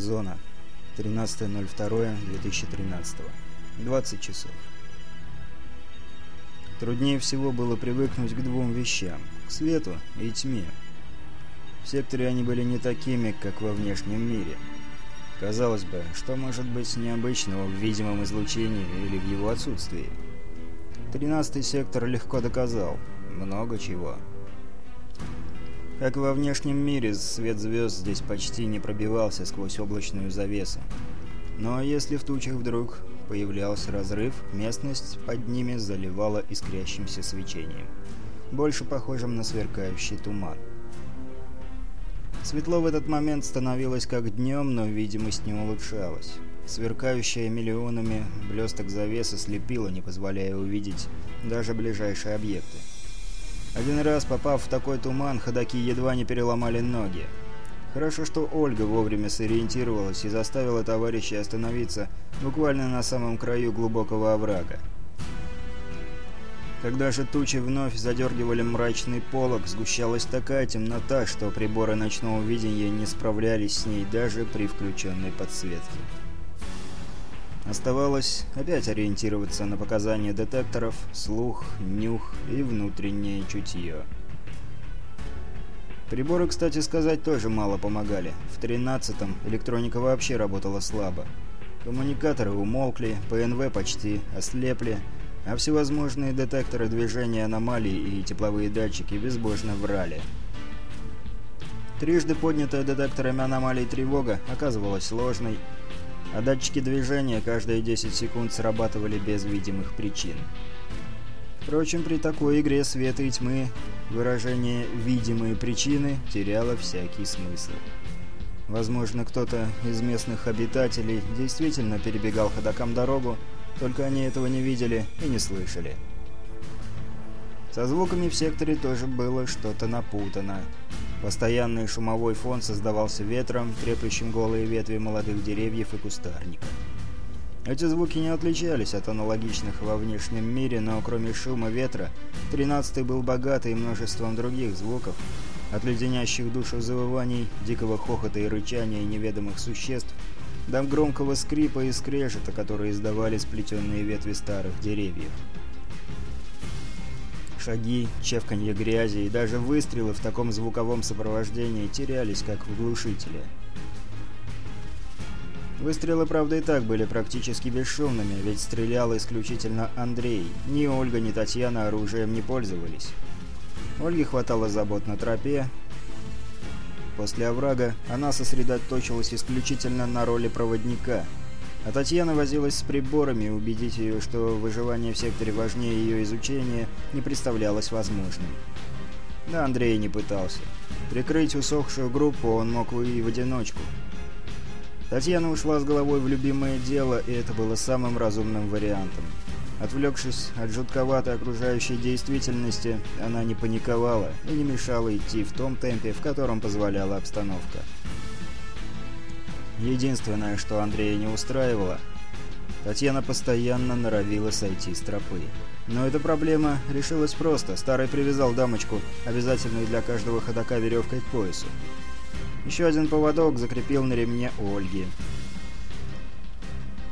Зона. 13.02.2013. 20 часов. Труднее всего было привыкнуть к двум вещам – к свету и тьме. В секторе они были не такими, как во внешнем мире. Казалось бы, что может быть необычного в видимом излучении или в его отсутствии? Тринадцатый сектор легко доказал много чего – как во внешнем мире, свет звезд здесь почти не пробивался сквозь облачную завесу. Но если в тучах вдруг появлялся разрыв, местность под ними заливала искрящимся свечением, больше похожим на сверкающий туман. Светло в этот момент становилось как днем, но видимость не улучшалась. Сверкающая миллионами блесток завеса слепила, не позволяя увидеть даже ближайшие объекты. Один раз попав в такой туман, ходаки едва не переломали ноги. Хорошо, что Ольга вовремя сориентировалась и заставила товарищей остановиться буквально на самом краю глубокого оврага. Когда же тучи вновь задергивали мрачный полог, сгущалась такая темнота, что приборы ночного видения не справлялись с ней даже при включенной подсветке. Оставалось опять ориентироваться на показания детекторов, слух, нюх и внутреннее чутье. Приборы, кстати сказать, тоже мало помогали. В 13-м электроника вообще работала слабо. Коммуникаторы умолкли, ПНВ почти ослепли, а всевозможные детекторы движения аномалий и тепловые датчики безбожно врали. Трижды поднятая детекторами аномалий тревога оказывалась сложной, а датчики движения каждые 10 секунд срабатывали без видимых причин. Впрочем, при такой игре света и тьмы выражение «видимые причины» теряло всякий смысл. Возможно, кто-то из местных обитателей действительно перебегал ходокам дорогу, только они этого не видели и не слышали. Со звуками в секторе тоже было что-то напутано. Постоянный шумовой фон создавался ветром, треплющим голые ветви молодых деревьев и кустарников. Эти звуки не отличались от аналогичных во внешнем мире, но кроме шума ветра, тринадцатый был богатый множеством других звуков, от леденящих душу завываний, дикого хохота и рычания неведомых существ, до громкого скрипа и скрежета, которые издавали сплетенные ветви старых деревьев. Шаги, чевканье грязи и даже выстрелы в таком звуковом сопровождении терялись, как в глушителе. Выстрелы, правда, и так были практически бесшумными, ведь стрелял исключительно Андрей. Ни Ольга, ни Татьяна оружием не пользовались. Ольге хватало забот на тропе. После оврага она сосредоточилась исключительно на роли проводника – а Татьяна возилась с приборами, убедить ее, что выживание в секторе важнее ее изучения, не представлялось возможным. Да Андрей не пытался. Прикрыть усохшую группу он мог и в одиночку. Татьяна ушла с головой в любимое дело, и это было самым разумным вариантом. Отвлекшись от жутковатой окружающей действительности, она не паниковала и не мешала идти в том темпе, в котором позволяла обстановка. Единственное, что Андрея не устраивало, Татьяна постоянно норовила сойти с тропы. Но эта проблема решилась просто. Старый привязал дамочку, обязательную для каждого ходока веревкой к поясу. Еще один поводок закрепил на ремне Ольги.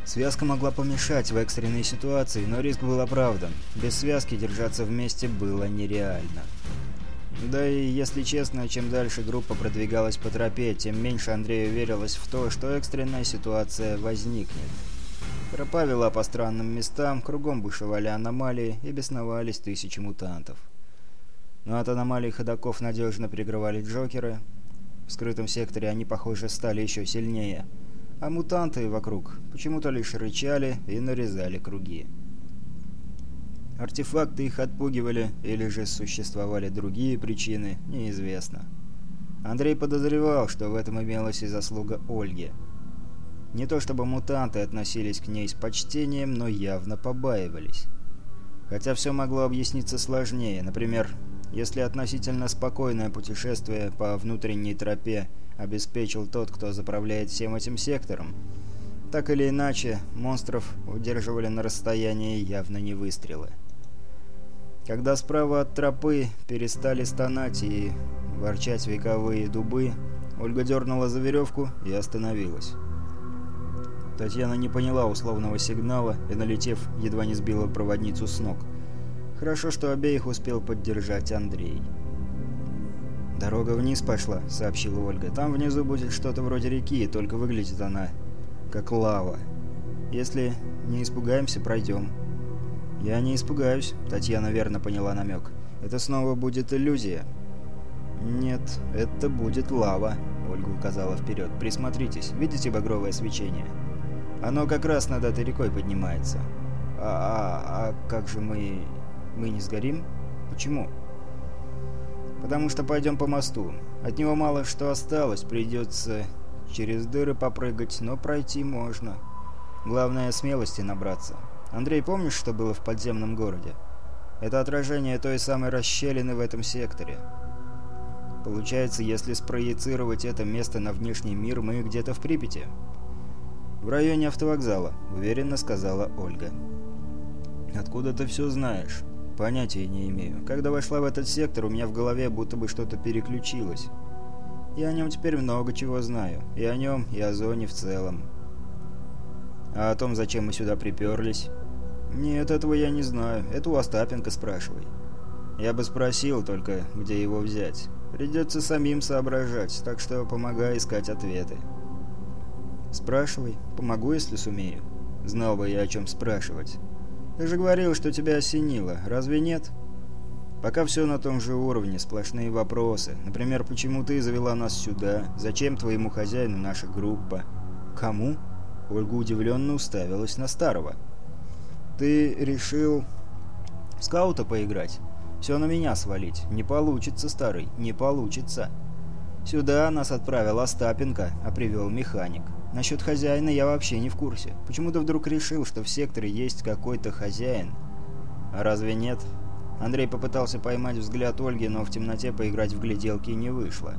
Связка могла помешать в экстренной ситуации, но риск был оправдан. Без связки держаться вместе было нереально. Да и, если честно, чем дальше группа продвигалась по тропе, тем меньше Андрею верилось в то, что экстренная ситуация возникнет. Тропа вела по странным местам, кругом бушевали аномалии и бесновались тысячи мутантов. Но от аномалий ходоков надежно прикрывали Джокеры. В скрытом секторе они, похоже, стали еще сильнее. А мутанты вокруг почему-то лишь рычали и нарезали круги. Артефакты их отпугивали, или же существовали другие причины, неизвестно. Андрей подозревал, что в этом имелась и заслуга Ольги. Не то чтобы мутанты относились к ней с почтением, но явно побаивались. Хотя все могло объясниться сложнее. Например, если относительно спокойное путешествие по внутренней тропе обеспечил тот, кто заправляет всем этим сектором, так или иначе, монстров удерживали на расстоянии явно не выстрелы. Когда справа от тропы перестали стонать и ворчать вековые дубы, Ольга дернула за веревку и остановилась. Татьяна не поняла условного сигнала и, налетев, едва не сбила проводницу с ног. Хорошо, что обеих успел поддержать Андрей. «Дорога вниз пошла», — сообщила Ольга. «Там внизу будет что-то вроде реки, только выглядит она как лава. Если не испугаемся, пройдем». «Я не испугаюсь», — Татьяна верно поняла намек. «Это снова будет иллюзия». «Нет, это будет лава», — Ольга указала вперед. «Присмотритесь, видите багровое свечение? Оно как раз над этой рекой поднимается». «А, а, а как же мы... мы не сгорим? Почему?» «Потому что пойдем по мосту. От него мало что осталось, придется через дыры попрыгать, но пройти можно. Главное смелости набраться». Андрей, помнишь, что было в подземном городе? Это отражение той самой расщелины в этом секторе. Получается, если спроецировать это место на внешний мир, мы где-то в Припяти. В районе автовокзала, уверенно сказала Ольга. Откуда ты все знаешь? Понятия не имею. Когда вошла в этот сектор, у меня в голове будто бы что-то переключилось. Я о нем теперь много чего знаю. И о нем, и о зоне в целом. А о том, зачем мы сюда приперлись... «Нет, этого я не знаю. Это у Остапенко спрашивай». «Я бы спросил только, где его взять. Придется самим соображать, так что помогай искать ответы». «Спрашивай. Помогу, если сумею». «Знал бы я, о чем спрашивать». «Ты же говорил, что тебя осенило. Разве нет?» Пока все на том же уровне, сплошные вопросы. Например, почему ты завела нас сюда? Зачем твоему хозяину наша группа? Кому? Ольга удивленно уставилась на старого. Ты решил скаута поиграть? Все на меня свалить. Не получится, старый, не получится. Сюда нас отправил Остапенко, а привел механик. Насчет хозяина я вообще не в курсе. Почему ты вдруг решил, что в секторе есть какой-то хозяин? А разве нет? Андрей попытался поймать взгляд Ольги, но в темноте поиграть в гляделки не вышло.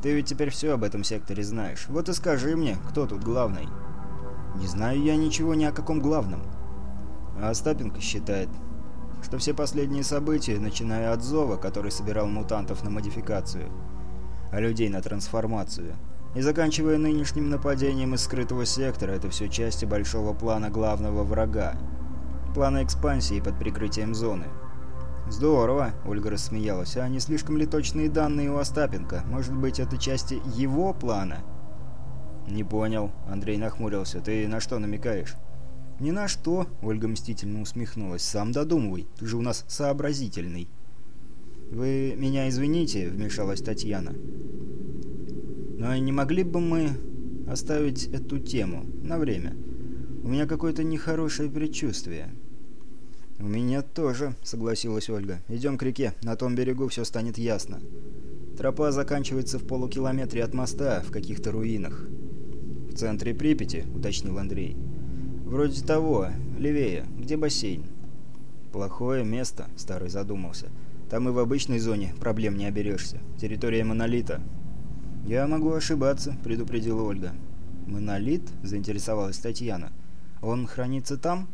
Ты ведь теперь все об этом секторе знаешь. Вот и скажи мне, кто тут главный. Не знаю я ничего ни о каком главном. А Остапенко считает, что все последние события, начиная от Зова, который собирал мутантов на модификацию, а людей на трансформацию, и заканчивая нынешним нападением из скрытого сектора, это все части большого плана главного врага, плана экспансии под прикрытием зоны. «Здорово», — Ольга рассмеялась, — «а не слишком ли точные данные у Остапенко? Может быть, это части его плана?» «Не понял», — Андрей нахмурился, — «ты на что намекаешь?» «Ни на что!» — Ольга мстительно усмехнулась. «Сам додумывай, ты же у нас сообразительный!» «Вы меня извините», — вмешалась Татьяна. «Но не могли бы мы оставить эту тему на время? У меня какое-то нехорошее предчувствие». «У меня тоже», — согласилась Ольга. «Идем к реке, на том берегу все станет ясно. Тропа заканчивается в полукилометре от моста, в каких-то руинах». «В центре Припяти», — уточнил Андрей. «Андрей». «Вроде того. Левее. Где бассейн?» «Плохое место», — старый задумался. «Там и в обычной зоне проблем не оберешься. Территория монолита». «Я могу ошибаться», — предупредила Ольга. «Монолит?» — заинтересовалась Татьяна. «Он хранится там?»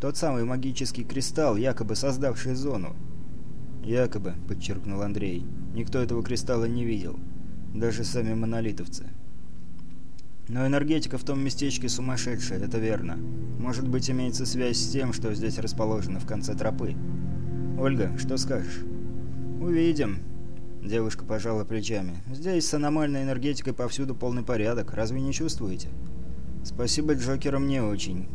«Тот самый магический кристалл, якобы создавший зону». «Якобы», — подчеркнул Андрей. «Никто этого кристалла не видел. Даже сами монолитовцы. Но энергетика в том местечке сумасшедшая, это верно. Может быть, имеется связь с тем, что здесь расположено в конце тропы. Ольга, что скажешь? Увидим. Девушка пожала плечами. Здесь с аномальной энергетикой повсюду полный порядок, разве не чувствуете? Спасибо Джокерам не очень.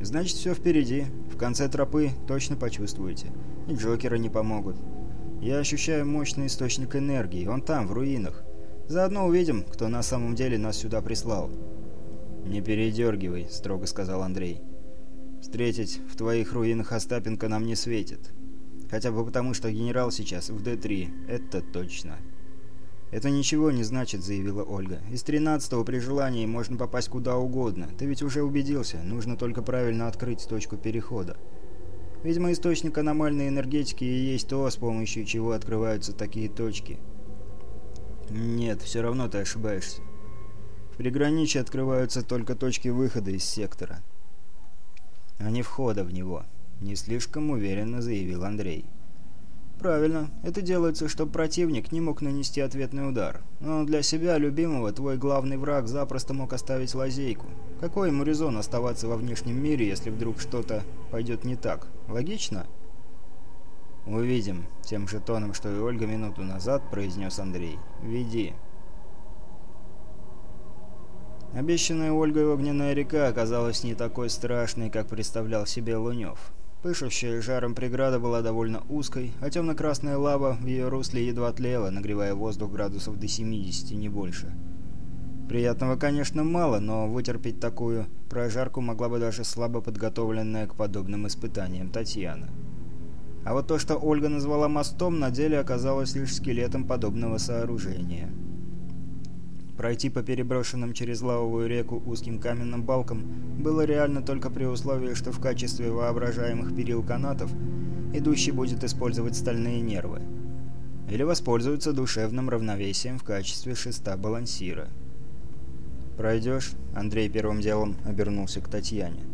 Значит, все впереди. В конце тропы точно почувствуете. И Джокеры не помогут. Я ощущаю мощный источник энергии, он там, в руинах. Заодно увидим, кто на самом деле нас сюда прислал». «Не передергивай», — строго сказал Андрей. «Встретить в твоих руинах Остапенко нам не светит. Хотя бы потому, что генерал сейчас в Д-3. Это точно». «Это ничего не значит», — заявила Ольга. «Из 13-го при желании можно попасть куда угодно. Ты ведь уже убедился, нужно только правильно открыть точку перехода». Видимо, источник аномальной энергетики и есть то, с помощью чего открываются такие точки. Нет, все равно ты ошибаешься. В приграничье открываются только точки выхода из сектора, а не входа в него, не слишком уверенно заявил Андрей. Правильно, это делается, чтобы противник не мог нанести ответный удар. Но для себя, любимого, твой главный враг запросто мог оставить лазейку. Какой ему резон оставаться во внешнем мире, если вдруг что-то пойдет не так? Логично? Логично? «Увидим», — тем же тоном, что и Ольга минуту назад, произнес Андрей. «Веди». Обещанная Ольгой огненная река оказалась не такой страшной, как представлял себе Лунев. Пышущая жаром преграда была довольно узкой, а темно-красная лава в ее русле едва тлела, нагревая воздух градусов до 70, не больше. Приятного, конечно, мало, но вытерпеть такую прожарку могла бы даже слабо подготовленная к подобным испытаниям Татьяна. А вот то, что Ольга назвала мостом, на деле оказалось лишь скелетом подобного сооружения. Пройти по переброшенным через лавовую реку узким каменным балкам было реально только при условии, что в качестве воображаемых перил канатов идущий будет использовать стальные нервы. Или воспользуется душевным равновесием в качестве шеста балансира. «Пройдешь?» — Андрей первым делом обернулся к Татьяне.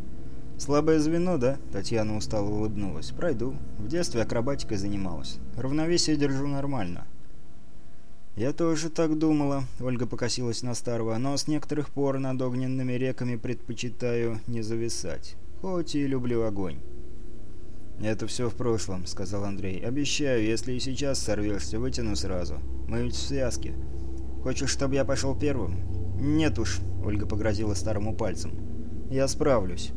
«Слабое звено, да?» — Татьяна устало улыбнулась. «Пройду. В детстве акробатикой занималась. Равновесие держу нормально». «Я тоже так думала», — Ольга покосилась на старого, «но с некоторых пор над огненными реками предпочитаю не зависать. Хоть и люблю огонь». «Это все в прошлом», — сказал Андрей. «Обещаю, если и сейчас сорвешься, вытяну сразу. Мы ведь в связке. Хочешь, чтобы я пошел первым?» «Нет уж», — Ольга погрозила старому пальцем. «Я справлюсь».